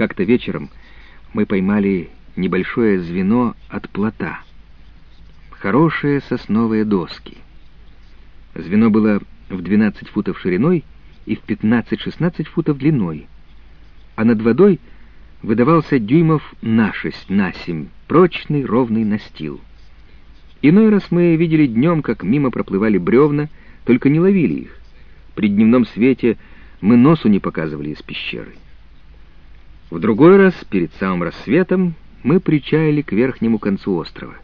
Как-то вечером мы поймали небольшое звено от плота. Хорошие сосновые доски. Звено было в 12 футов шириной и в 15-16 футов длиной, а над водой выдавался дюймов на шесть, на семь, прочный ровный настил. Иной раз мы видели днем, как мимо проплывали бревна, только не ловили их. При дневном свете мы носу не показывали из пещеры. В другой раз, перед самым рассветом, мы причаяли к верхнему концу острова.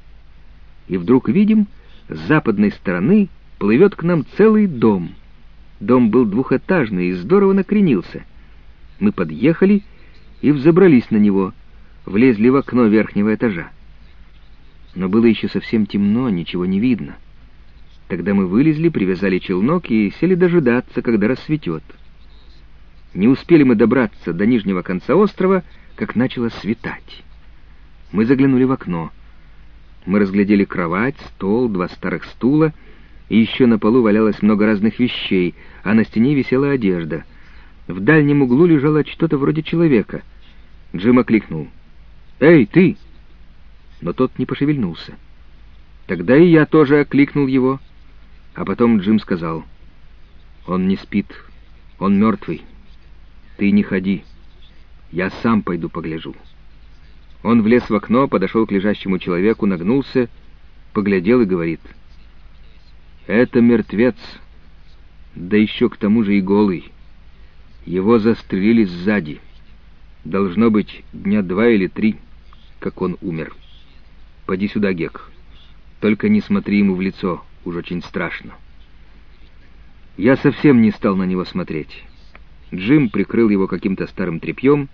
И вдруг видим, с западной стороны плывет к нам целый дом. Дом был двухэтажный и здорово накренился. Мы подъехали и взобрались на него, влезли в окно верхнего этажа. Но было еще совсем темно, ничего не видно. Тогда мы вылезли, привязали челнок и сели дожидаться, когда рассветет. Не успели мы добраться до нижнего конца острова, как начало светать. Мы заглянули в окно. Мы разглядели кровать, стол, два старых стула, и еще на полу валялось много разных вещей, а на стене висела одежда. В дальнем углу лежало что-то вроде человека. Джим окликнул. «Эй, ты!» Но тот не пошевельнулся. Тогда и я тоже окликнул его. А потом Джим сказал. «Он не спит. Он мертвый. «Ты не ходи. Я сам пойду погляжу». Он влез в окно, подошел к лежащему человеку, нагнулся, поглядел и говорит. «Это мертвец, да еще к тому же и голый. Его застрелили сзади. Должно быть дня два или три, как он умер. Поди сюда, Гек. Только не смотри ему в лицо, уж очень страшно». Я совсем не стал на него смотреть. Джим прикрыл его каким-то старым тряпьем,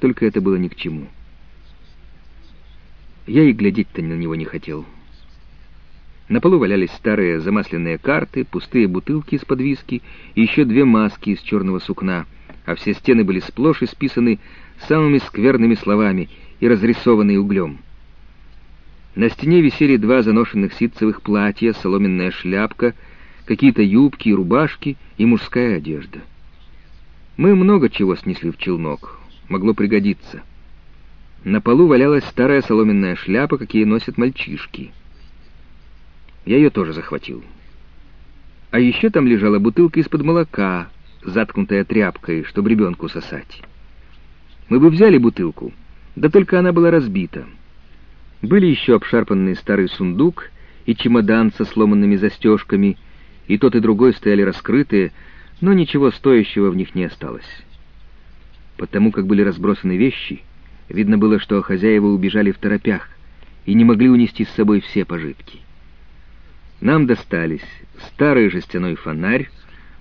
только это было ни к чему. Я и глядеть-то на него не хотел. На полу валялись старые замасленные карты, пустые бутылки из-под виски и еще две маски из черного сукна, а все стены были сплошь исписаны самыми скверными словами и разрисованы углем. На стене висели два заношенных ситцевых платья, соломенная шляпка, какие-то юбки и рубашки и мужская одежда. Мы много чего снесли в челнок. Могло пригодиться. На полу валялась старая соломенная шляпа, какие носят мальчишки. Я ее тоже захватил. А еще там лежала бутылка из-под молока, заткнутая тряпкой, чтобы ребенку сосать. Мы бы взяли бутылку, да только она была разбита. Были еще обшарпанный старый сундук и чемодан со сломанными застежками, и тот и другой стояли раскрытые, но ничего стоящего в них не осталось. Потому как были разбросаны вещи, видно было, что хозяева убежали в торопях и не могли унести с собой все пожитки. Нам достались старый жестяной фонарь,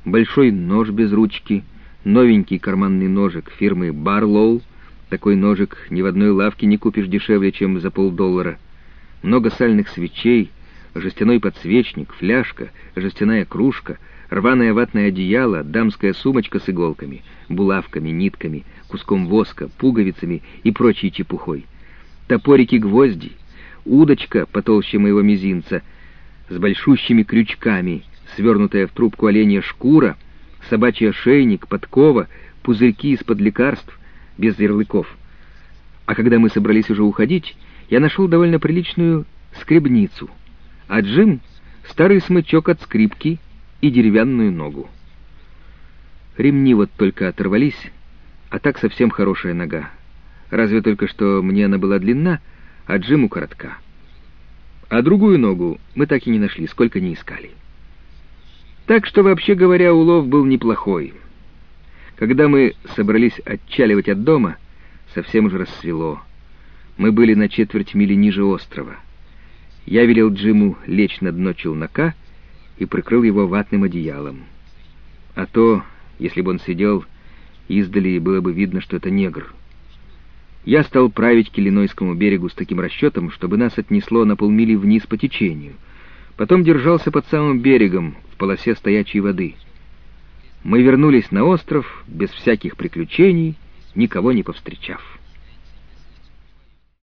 большой нож без ручки, новенький карманный ножик фирмы «Барлоу», такой ножик ни в одной лавке не купишь дешевле, чем за полдоллара, много сальных свечей, жестяной подсвечник, фляжка, жестяная кружка — рваное ватное одеяло, дамская сумочка с иголками, булавками, нитками, куском воска, пуговицами и прочей чепухой, топорики-гвозди, удочка потолще моего мизинца с большущими крючками, свернутая в трубку оленя шкура, собачий ошейник, подкова, пузырьки из-под лекарств, без ярлыков. А когда мы собрались уже уходить, я нашел довольно приличную скребницу, а Джим — старый смычок от скрипки — и деревянную ногу. Ремни вот только оторвались, а так совсем хорошая нога. Разве только что мне она была длинна, а Джиму коротка. А другую ногу мы так и не нашли, сколько не искали. Так что, вообще говоря, улов был неплохой. Когда мы собрались отчаливать от дома, совсем уже рассвело. Мы были на четверть мили ниже острова. Я велел Джиму лечь на дно челнока и прикрыл его ватным одеялом. А то, если бы он сидел, издали было бы видно, что это негр. Я стал править к Иллинойскому берегу с таким расчетом, чтобы нас отнесло на полмили вниз по течению. Потом держался под самым берегом, в полосе стоячей воды. Мы вернулись на остров без всяких приключений, никого не повстречав.